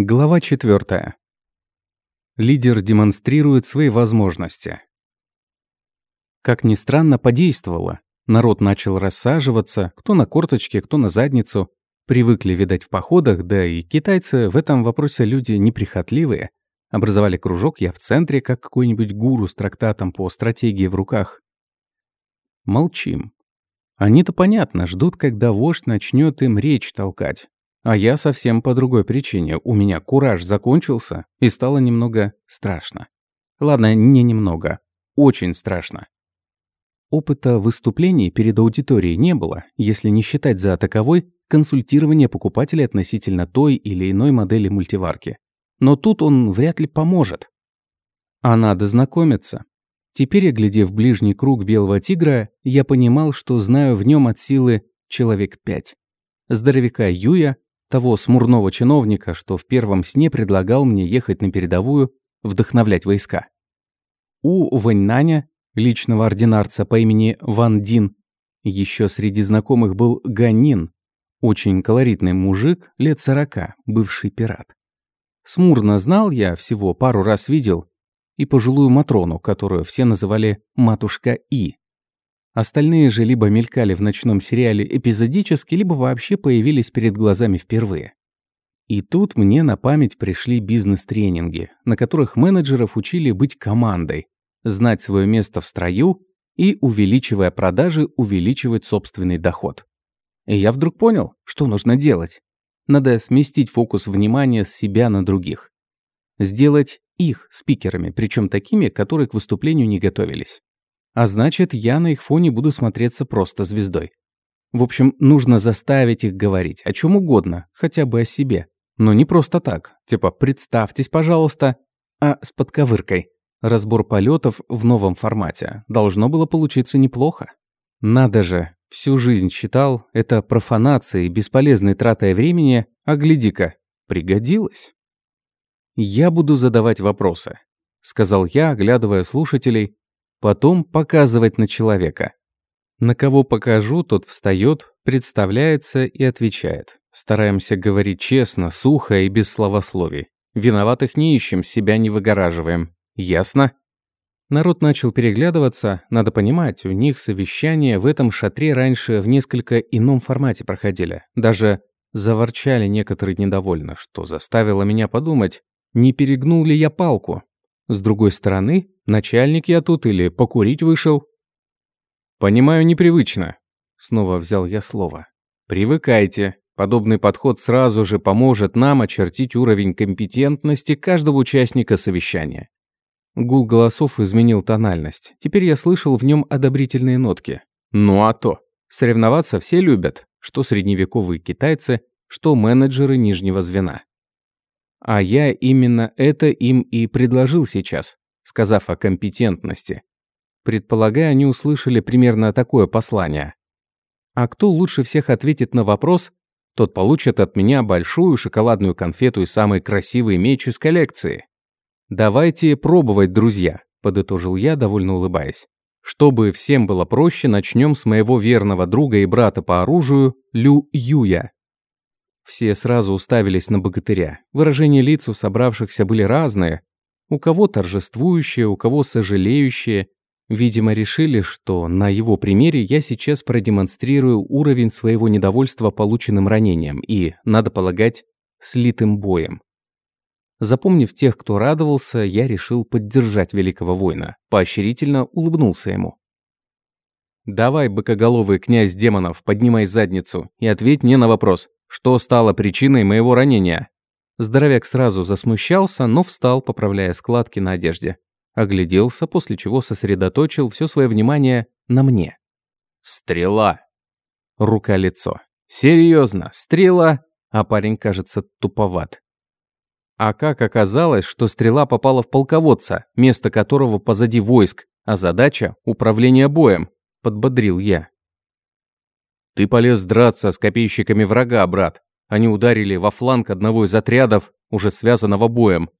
Глава 4. Лидер демонстрирует свои возможности. Как ни странно, подействовало. Народ начал рассаживаться, кто на корточке, кто на задницу. Привыкли, видать, в походах, да и китайцы в этом вопросе люди неприхотливые. Образовали кружок, я в центре, как какой-нибудь гуру с трактатом по стратегии в руках. Молчим. Они-то понятно, ждут, когда вождь начнет им речь толкать. А я совсем по другой причине. У меня кураж закончился, и стало немного страшно. Ладно, не немного. Очень страшно. Опыта выступлений перед аудиторией не было, если не считать за таковой консультирование покупателя относительно той или иной модели мультиварки. Но тут он вряд ли поможет. А надо знакомиться. Теперь, оглядев ближний круг белого тигра, я понимал, что знаю в нем от силы человек пять. Здоровяка Юя, того смурного чиновника, что в первом сне предлагал мне ехать на передовую, вдохновлять войска. У Ваньнаня, личного ординарца по имени Ван Дин, еще среди знакомых был Ганин, очень колоритный мужик, лет сорока, бывший пират. Смурно знал я, всего пару раз видел, и пожилую Матрону, которую все называли «матушка И». Остальные же либо мелькали в ночном сериале эпизодически, либо вообще появились перед глазами впервые. И тут мне на память пришли бизнес-тренинги, на которых менеджеров учили быть командой, знать свое место в строю и, увеличивая продажи, увеличивать собственный доход. И я вдруг понял, что нужно делать. Надо сместить фокус внимания с себя на других. Сделать их спикерами, причем такими, которые к выступлению не готовились. А значит, я на их фоне буду смотреться просто звездой. В общем, нужно заставить их говорить о чем угодно, хотя бы о себе. Но не просто так. Типа, представьтесь, пожалуйста, а с подковыркой. Разбор полетов в новом формате. Должно было получиться неплохо. Надо же, всю жизнь считал это профанацией, бесполезной тратой времени, а гляди-ка, пригодилось. «Я буду задавать вопросы», — сказал я, оглядывая слушателей, Потом показывать на человека. На кого покажу, тот встает, представляется и отвечает. Стараемся говорить честно, сухо и без словословий. Виноватых не ищем, себя не выгораживаем. Ясно? Народ начал переглядываться. Надо понимать, у них совещания в этом шатре раньше в несколько ином формате проходили. Даже заворчали некоторые недовольно, что заставило меня подумать, не перегнул ли я палку. С другой стороны, начальник я тут или покурить вышел? Понимаю, непривычно. Снова взял я слово. Привыкайте. Подобный подход сразу же поможет нам очертить уровень компетентности каждого участника совещания. Гул голосов изменил тональность. Теперь я слышал в нем одобрительные нотки. Ну а то. Соревноваться все любят. Что средневековые китайцы, что менеджеры нижнего звена. А я именно это им и предложил сейчас, сказав о компетентности. Предполагая, они услышали примерно такое послание. А кто лучше всех ответит на вопрос, тот получит от меня большую шоколадную конфету и самый красивый меч из коллекции. «Давайте пробовать, друзья», – подытожил я, довольно улыбаясь. «Чтобы всем было проще, начнем с моего верного друга и брата по оружию Лю Юя. Все сразу уставились на богатыря. Выражения лиц у собравшихся были разные. У кого торжествующие, у кого сожалеющие. Видимо, решили, что на его примере я сейчас продемонстрирую уровень своего недовольства полученным ранением и, надо полагать, слитым боем. Запомнив тех, кто радовался, я решил поддержать великого воина. Поощрительно улыбнулся ему. «Давай, быкоголовый князь демонов, поднимай задницу и ответь мне на вопрос. Что стало причиной моего ранения? Здоровяк сразу засмущался, но встал, поправляя складки на одежде. Огляделся, после чего сосредоточил все свое внимание на мне. Стрела. Рука-лицо. Серьезно, стрела, а парень кажется туповат. А как оказалось, что стрела попала в полководца, место которого позади войск, а задача – управление боем, подбодрил я. Ты полез драться с копейщиками врага, брат. Они ударили во фланг одного из отрядов, уже связанного боем.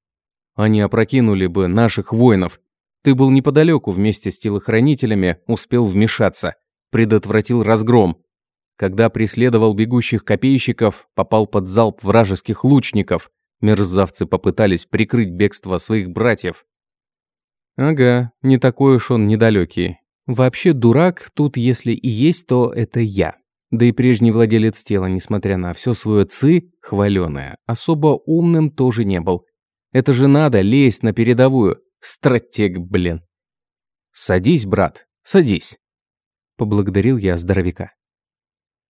Они опрокинули бы наших воинов. Ты был неподалеку вместе с телохранителями, успел вмешаться. Предотвратил разгром. Когда преследовал бегущих копейщиков, попал под залп вражеских лучников. Мерзавцы попытались прикрыть бегство своих братьев. Ага, не такой уж он недалекий. Вообще дурак тут, если и есть, то это я. Да и прежний владелец тела, несмотря на все свое ци, хваленое, особо умным тоже не был. Это же надо лезть на передовую. Стратег, блин. Садись, брат, садись. Поблагодарил я здоровяка.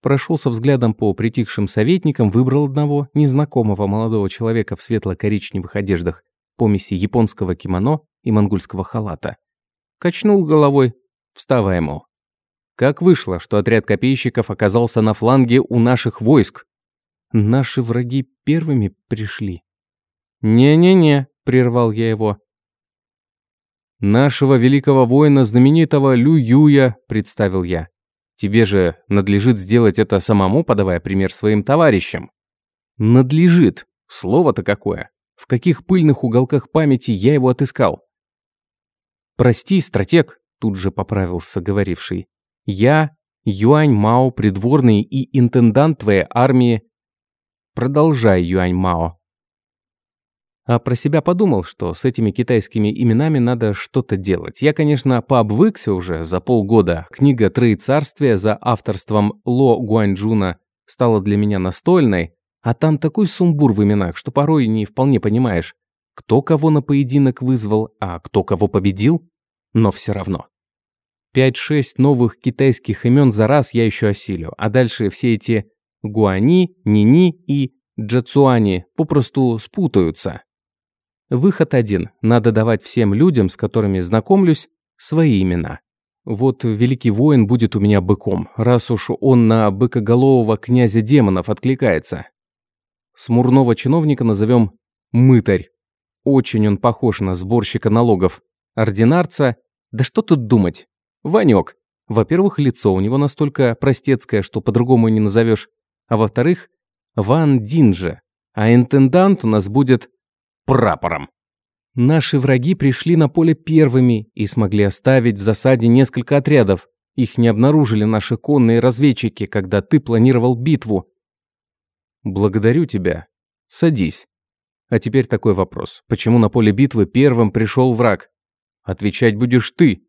Прошелся взглядом по притихшим советникам, выбрал одного, незнакомого молодого человека в светло-коричневых одеждах, помеси японского кимоно и монгольского халата. Качнул головой, вставая, мол. Как вышло, что отряд копейщиков оказался на фланге у наших войск? Наши враги первыми пришли. «Не-не-не», — прервал я его. «Нашего великого воина, знаменитого Лю Юя», — представил я. «Тебе же надлежит сделать это самому, подавая пример своим товарищам». «Надлежит. Слово-то какое. В каких пыльных уголках памяти я его отыскал?» «Прости, стратег», — тут же поправился говоривший. Я, Юань Мао, придворный и интендант твоей армии. Продолжай, Юань Мао. А про себя подумал, что с этими китайскими именами надо что-то делать. Я, конечно, пообвыкся уже за полгода. Книга «Троецарствие» за авторством Ло Гуаньчжуна стала для меня настольной, а там такой сумбур в именах, что порой не вполне понимаешь, кто кого на поединок вызвал, а кто кого победил, но все равно. Пять-шесть новых китайских имен за раз я еще осилю, а дальше все эти Гуани, Нини и Джацуани попросту спутаются. Выход один. Надо давать всем людям, с которыми знакомлюсь, свои имена. Вот великий воин будет у меня быком, раз уж он на быкоголового князя демонов откликается. Смурного чиновника назовем мытарь. Очень он похож на сборщика налогов. Ординарца, да что тут думать, Ванек. Во-первых, лицо у него настолько простецкое, что по-другому не назовешь. А во-вторых, Ван Динже. А интендант у нас будет прапором. Наши враги пришли на поле первыми и смогли оставить в засаде несколько отрядов. Их не обнаружили наши конные разведчики, когда ты планировал битву. Благодарю тебя. Садись. А теперь такой вопрос. Почему на поле битвы первым пришел враг? Отвечать будешь ты.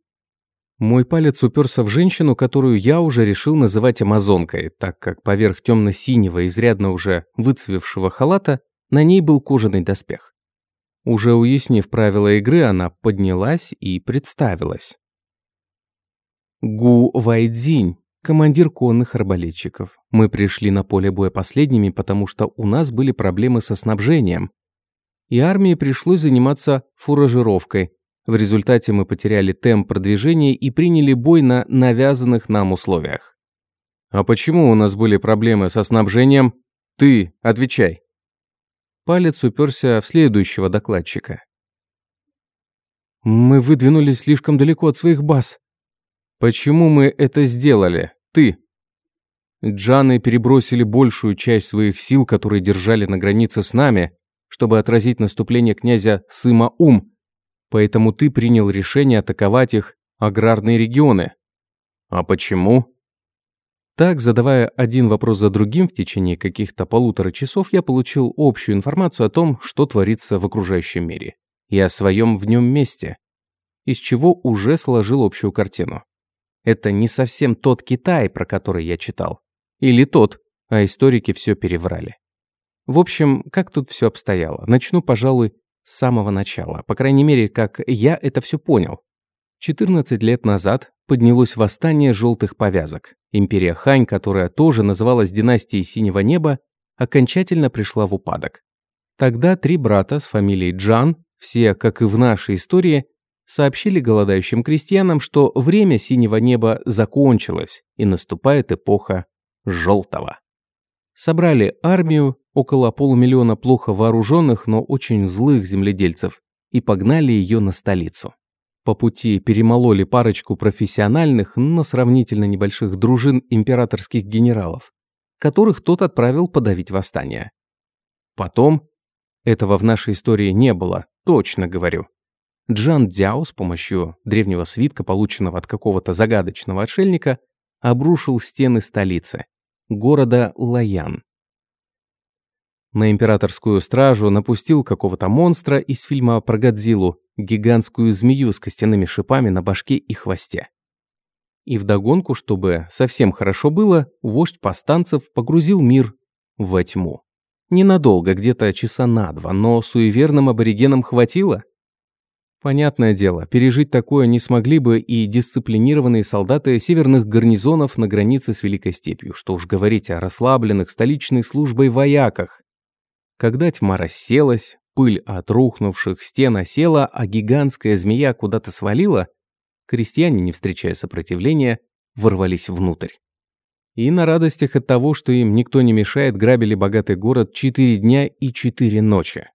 Мой палец уперся в женщину, которую я уже решил называть амазонкой, так как поверх темно-синего, изрядно уже выцвевшего халата, на ней был кожаный доспех. Уже уяснив правила игры, она поднялась и представилась. Гу Вайдзинь, командир конных арбалетчиков. Мы пришли на поле боя последними, потому что у нас были проблемы со снабжением. И армии пришлось заниматься фуражировкой, в результате мы потеряли темп продвижения и приняли бой на навязанных нам условиях. «А почему у нас были проблемы со снабжением? Ты отвечай!» Палец уперся в следующего докладчика. «Мы выдвинулись слишком далеко от своих баз». «Почему мы это сделали? Ты?» Джаны перебросили большую часть своих сил, которые держали на границе с нами, чтобы отразить наступление князя Сыма-Ум, Поэтому ты принял решение атаковать их аграрные регионы. А почему? Так, задавая один вопрос за другим в течение каких-то полутора часов, я получил общую информацию о том, что творится в окружающем мире, и о своем в нем месте, из чего уже сложил общую картину. Это не совсем тот Китай, про который я читал. Или тот, а историки все переврали. В общем, как тут все обстояло? Начну, пожалуй, с самого начала, по крайней мере, как я это все понял. 14 лет назад поднялось восстание желтых повязок. Империя Хань, которая тоже называлась династией Синего Неба, окончательно пришла в упадок. Тогда три брата с фамилией Джан, все, как и в нашей истории, сообщили голодающим крестьянам, что время Синего Неба закончилось и наступает эпоха Желтого. Собрали армию, около полумиллиона плохо вооруженных, но очень злых земледельцев, и погнали ее на столицу. По пути перемололи парочку профессиональных, но сравнительно небольших дружин императорских генералов, которых тот отправил подавить восстание. Потом, этого в нашей истории не было, точно говорю, Джан Дзяо с помощью древнего свитка, полученного от какого-то загадочного отшельника, обрушил стены столицы, города Лаян. На императорскую стражу напустил какого-то монстра из фильма про Годзиллу, гигантскую змею с костяными шипами на башке и хвосте. И вдогонку, чтобы совсем хорошо было, вождь повстанцев погрузил мир во тьму. Ненадолго, где-то часа на два, но суеверным аборигенам хватило. Понятное дело, пережить такое не смогли бы и дисциплинированные солдаты северных гарнизонов на границе с Великой Степью, что уж говорить о расслабленных столичной службой вояках. Когда тьма расселась, пыль от рухнувших стен осела, а гигантская змея куда-то свалила, крестьяне, не встречая сопротивления, ворвались внутрь. И на радостях от того, что им никто не мешает, грабили богатый город четыре дня и четыре ночи.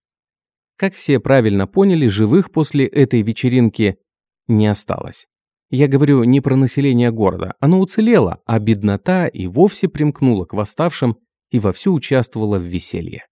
Как все правильно поняли, живых после этой вечеринки не осталось. Я говорю не про население города, оно уцелело, а беднота и вовсе примкнула к восставшим и вовсю участвовала в веселье.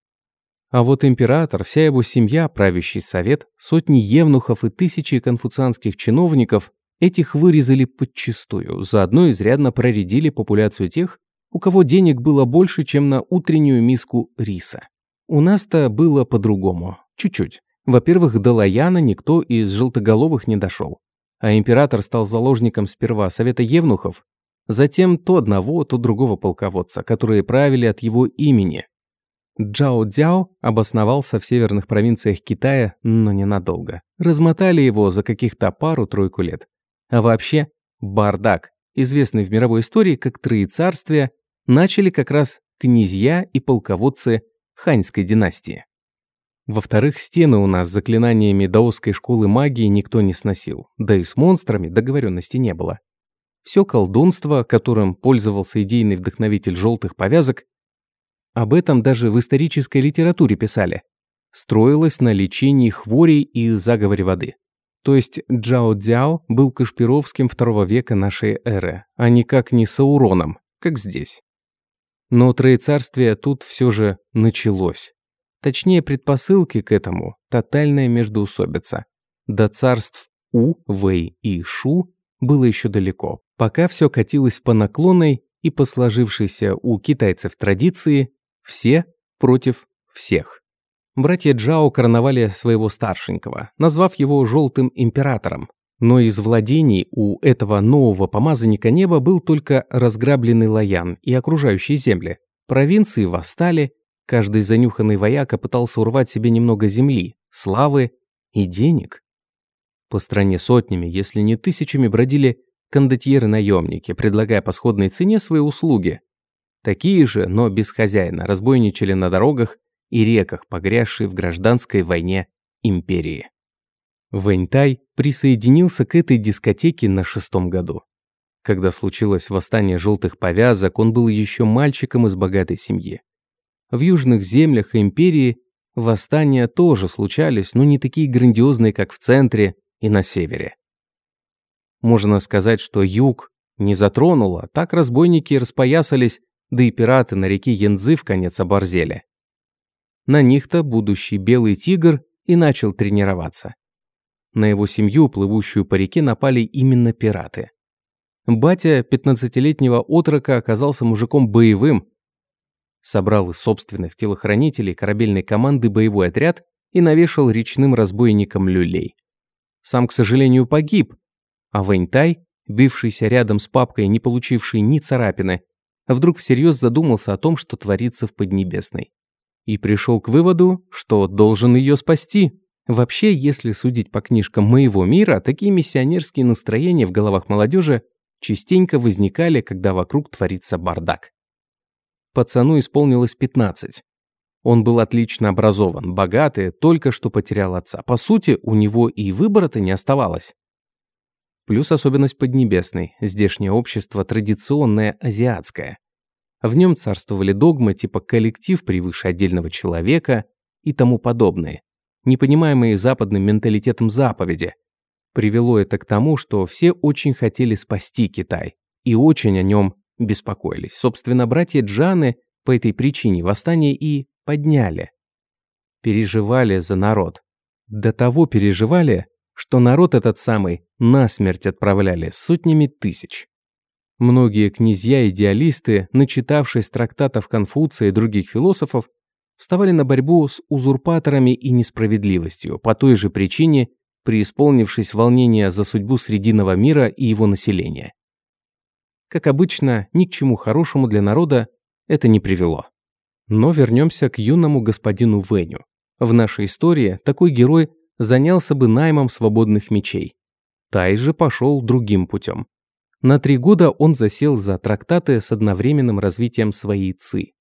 А вот император, вся его семья, правящий совет, сотни евнухов и тысячи конфуцианских чиновников этих вырезали подчистую, заодно изрядно проредили популяцию тех, у кого денег было больше, чем на утреннюю миску риса. У нас-то было по-другому. Чуть-чуть. Во-первых, до Лаяна никто из желтоголовых не дошел. А император стал заложником сперва совета евнухов, затем то одного, то другого полководца, которые правили от его имени, Джао Дзяо обосновался в северных провинциях Китая, но ненадолго. Размотали его за каких-то пару-тройку лет. А вообще, бардак, известный в мировой истории как Троецарствие, начали как раз князья и полководцы ханьской династии. Во-вторых, стены у нас заклинаниями даосской школы магии никто не сносил, да и с монстрами договоренности не было. Все колдунство, которым пользовался идейный вдохновитель желтых повязок, об этом даже в исторической литературе писали. Строилось на лечении хворей и заговоре воды. То есть Джао Дзяо был Кашпировским второго века нашей эры, а никак не Сауроном, как здесь. Но троецарствие тут все же началось. Точнее, предпосылки к этому – тотальная междоусобица. До царств У, Вэй и Шу было еще далеко. Пока все катилось по наклонной и по сложившейся у китайцев традиции все против всех. Братья Джао короновали своего старшенького, назвав его «желтым императором». Но из владений у этого нового помазанника неба был только разграбленный Лаян и окружающие земли. Провинции восстали, каждый занюханный вояка пытался урвать себе немного земли, славы и денег. По стране сотнями, если не тысячами, бродили кондотьеры-наемники, предлагая по сходной цене свои услуги. Такие же, но без хозяина, разбойничали на дорогах и реках, погрязшие в гражданской войне империи. Вэньтай присоединился к этой дискотеке на шестом году. Когда случилось восстание желтых повязок, он был еще мальчиком из богатой семьи. В южных землях империи восстания тоже случались, но не такие грандиозные, как в центре и на севере. Можно сказать, что юг не затронуло, так разбойники распоясались да и пираты на реке Янзы в конец оборзели. На них-то будущий белый тигр и начал тренироваться. На его семью, плывущую по реке, напали именно пираты. Батя 15-летнего отрока оказался мужиком боевым, собрал из собственных телохранителей корабельной команды боевой отряд и навешал речным разбойникам люлей. Сам, к сожалению, погиб, а Вэньтай, бившийся рядом с папкой, не получивший ни царапины, вдруг всерьез задумался о том, что творится в Поднебесной. И пришел к выводу, что должен ее спасти. Вообще, если судить по книжкам моего мира, такие миссионерские настроения в головах молодежи частенько возникали, когда вокруг творится бардак. Пацану исполнилось 15. Он был отлично образован, богатый, только что потерял отца. По сути, у него и выбора-то не оставалось. Плюс особенность Поднебесной. Здешнее общество традиционное азиатское. В нем царствовали догмы типа коллектив превыше отдельного человека и тому подобные, непонимаемые западным менталитетом заповеди. Привело это к тому, что все очень хотели спасти Китай и очень о нем беспокоились. Собственно, братья Джаны по этой причине восстание и подняли. Переживали за народ. До того переживали, что народ этот самый насмерть отправляли сотнями тысяч. Многие князья-идеалисты, начитавшись трактатов Конфуция и других философов, вставали на борьбу с узурпаторами и несправедливостью, по той же причине, преисполнившись волнения за судьбу Срединного мира и его населения. Как обычно, ни к чему хорошему для народа это не привело. Но вернемся к юному господину Веню. В нашей истории такой герой занялся бы наймом свободных мечей. Тай же пошел другим путем. На три года он засел за трактаты с одновременным развитием своей ЦИ.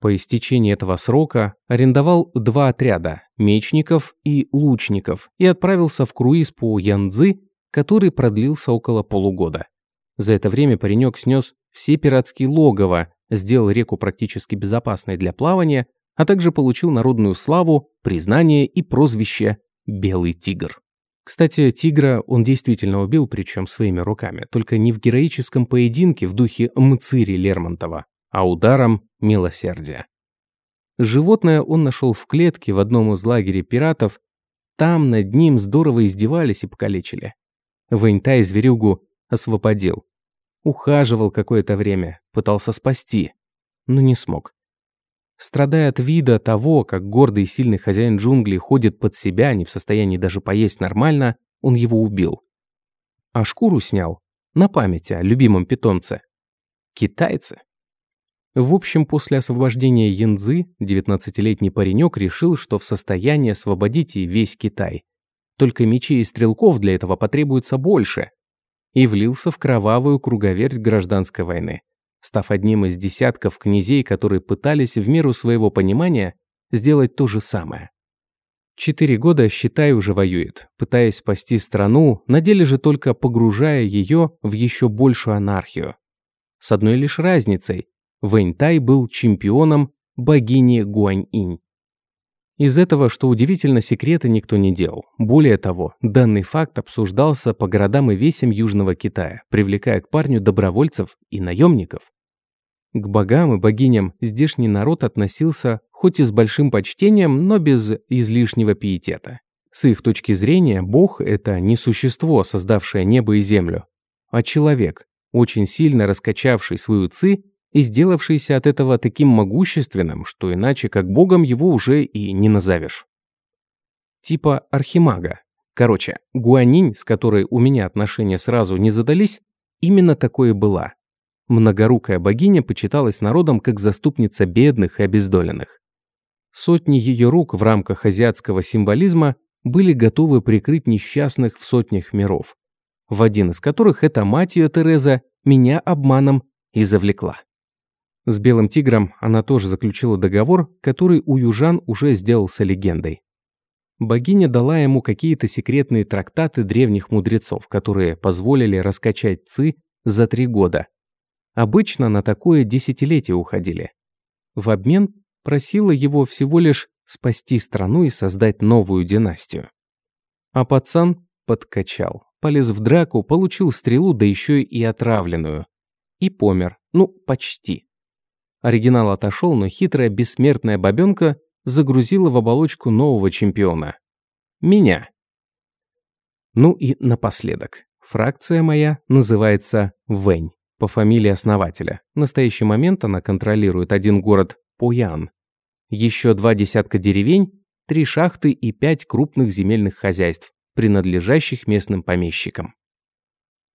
По истечении этого срока арендовал два отряда – мечников и лучников и отправился в круиз по Янцзы, который продлился около полугода. За это время паренек снес все пиратские логово, сделал реку практически безопасной для плавания, а также получил народную славу, признание и прозвище «Белый тигр». Кстати, тигра он действительно убил, причем своими руками, только не в героическом поединке в духе Мцири Лермонтова, а ударом милосердия. Животное он нашел в клетке в одном из лагерей пиратов, там над ним здорово издевались и покалечили. Вэньтай зверюгу освободил. Ухаживал какое-то время, пытался спасти, но не смог. Страдая от вида того, как гордый и сильный хозяин джунглей ходит под себя, не в состоянии даже поесть нормально, он его убил. А шкуру снял на память о любимом питомце. Китайцы. В общем, после освобождения Янзы 19-летний паренек решил, что в состоянии освободить и весь Китай. Только мечей и стрелков для этого потребуется больше. И влился в кровавую круговерть гражданской войны став одним из десятков князей, которые пытались в меру своего понимания сделать то же самое. Четыре года, считай, уже воюет, пытаясь спасти страну, на деле же только погружая ее в еще большую анархию. С одной лишь разницей – Вэньтай был чемпионом богини Гуань-инь. Из этого, что удивительно, секрета никто не делал. Более того, данный факт обсуждался по городам и весям Южного Китая, привлекая к парню добровольцев и наемников. К богам и богиням здешний народ относился хоть и с большим почтением, но без излишнего пиетета. С их точки зрения, бог – это не существо, создавшее небо и землю, а человек, очень сильно раскачавший свою ци и сделавшийся от этого таким могущественным, что иначе как богом его уже и не назовешь. Типа архимага. Короче, Гуанинь, с которой у меня отношения сразу не задались, именно такое была. Многорукая богиня почиталась народом как заступница бедных и обездоленных. Сотни ее рук в рамках азиатского символизма были готовы прикрыть несчастных в сотнях миров, в один из которых эта мать ее Тереза меня обманом и завлекла. С Белым Тигром она тоже заключила договор, который у южан уже сделался легендой. Богиня дала ему какие-то секретные трактаты древних мудрецов, которые позволили раскачать Ци за три года, Обычно на такое десятилетие уходили. В обмен просила его всего лишь спасти страну и создать новую династию. А пацан подкачал, полез в драку, получил стрелу, да еще и отравленную. И помер. Ну, почти. Оригинал отошел, но хитрая бессмертная бабенка загрузила в оболочку нового чемпиона. Меня. Ну и напоследок. Фракция моя называется Вэнь по фамилии основателя. В настоящий момент она контролирует один город Поян, еще два десятка деревень, три шахты и пять крупных земельных хозяйств, принадлежащих местным помещикам.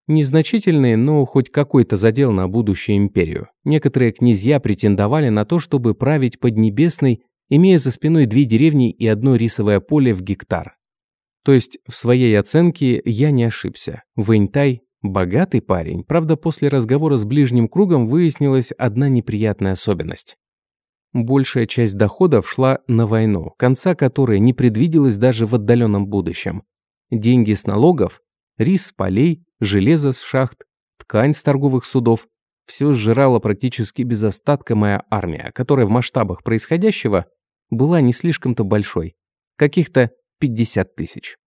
Незначительный, но хоть какой-то задел на будущую империю. Некоторые князья претендовали на то, чтобы править Поднебесной, имея за спиной две деревни и одно рисовое поле в гектар. То есть в своей оценке я не ошибся. Вэньтай Богатый парень, правда, после разговора с ближним кругом выяснилась одна неприятная особенность. Большая часть доходов шла на войну, конца которой не предвиделось даже в отдаленном будущем. Деньги с налогов, рис с полей, железо с шахт, ткань с торговых судов – все сжирала практически без остатка моя армия, которая в масштабах происходящего была не слишком-то большой, каких-то 50 тысяч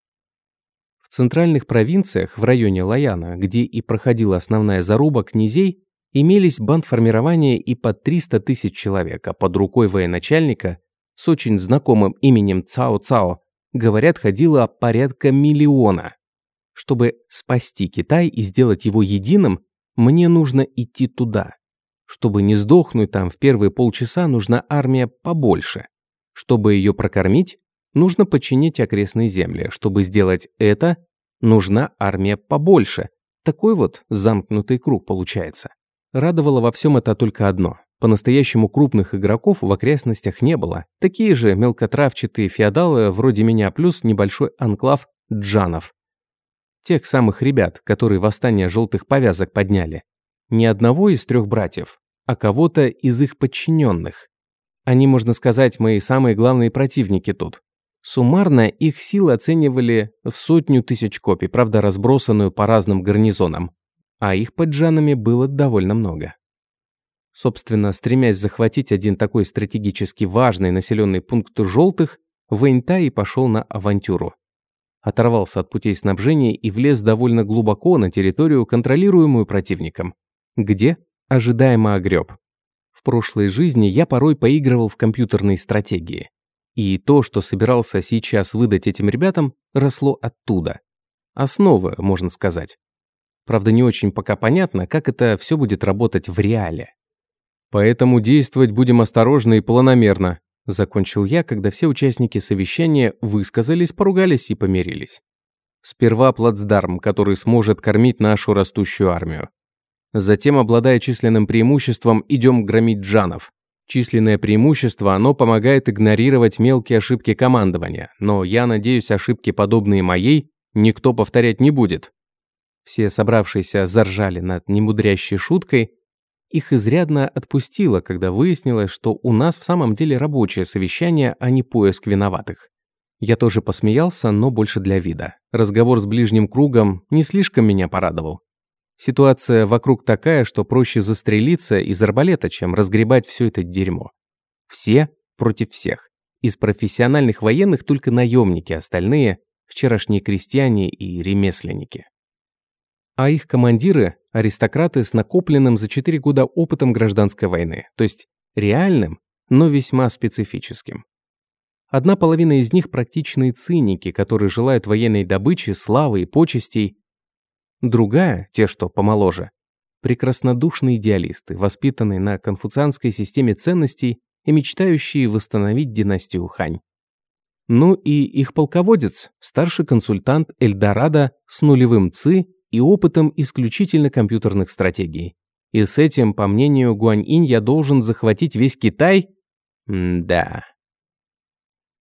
центральных провинциях в районе Лаяна, где и проходила основная заруба князей, имелись бандформирования и под 300 тысяч человек, а под рукой военачальника с очень знакомым именем Цао-Цао, говорят, ходило порядка миллиона. Чтобы спасти Китай и сделать его единым, мне нужно идти туда. Чтобы не сдохнуть там в первые полчаса, нужна армия побольше. Чтобы ее прокормить, нужно подчинить окрестные земли. Чтобы сделать это, нужна армия побольше. Такой вот замкнутый круг получается. Радовало во всем это только одно. По-настоящему крупных игроков в окрестностях не было. Такие же мелкотравчатые феодалы вроде меня плюс небольшой анклав джанов. Тех самых ребят, которые восстание желтых повязок подняли. Не одного из трех братьев, а кого-то из их подчиненных. Они, можно сказать, мои самые главные противники тут. Суммарно их силы оценивали в сотню тысяч копий, правда разбросанную по разным гарнизонам. А их под джанами было довольно много. Собственно, стремясь захватить один такой стратегически важный населенный пункт желтых, Вейнтай пошел на авантюру. Оторвался от путей снабжения и влез довольно глубоко на территорию, контролируемую противником. Где? Ожидаемо огреб. В прошлой жизни я порой поигрывал в компьютерные стратегии. И то, что собирался сейчас выдать этим ребятам, росло оттуда. Основа, можно сказать. Правда, не очень пока понятно, как это все будет работать в реале. Поэтому действовать будем осторожно и планомерно, закончил я, когда все участники совещания высказались, поругались и помирились. Сперва плацдарм, который сможет кормить нашу растущую армию. Затем, обладая численным преимуществом, идем громить джанов. Численное преимущество, оно помогает игнорировать мелкие ошибки командования, но я надеюсь, ошибки, подобные моей, никто повторять не будет. Все собравшиеся заржали над немудрящей шуткой, их изрядно отпустило, когда выяснилось, что у нас в самом деле рабочее совещание, а не поиск виноватых. Я тоже посмеялся, но больше для вида. Разговор с ближним кругом не слишком меня порадовал. Ситуация вокруг такая, что проще застрелиться из арбалета, чем разгребать все это дерьмо. Все против всех. Из профессиональных военных только наемники, остальные – вчерашние крестьяне и ремесленники а их командиры – аристократы с накопленным за 4 года опытом гражданской войны, то есть реальным, но весьма специфическим. Одна половина из них – практичные циники, которые желают военной добычи, славы и почестей. Другая, те, что помоложе, прекраснодушные идеалисты, воспитанные на конфуцианской системе ценностей и мечтающие восстановить династию Хань. Ну и их полководец, старший консультант Эльдорадо с нулевым ЦИ и опытом исключительно компьютерных стратегий. И с этим, по мнению Гуань-Инь, я должен захватить весь Китай? М да.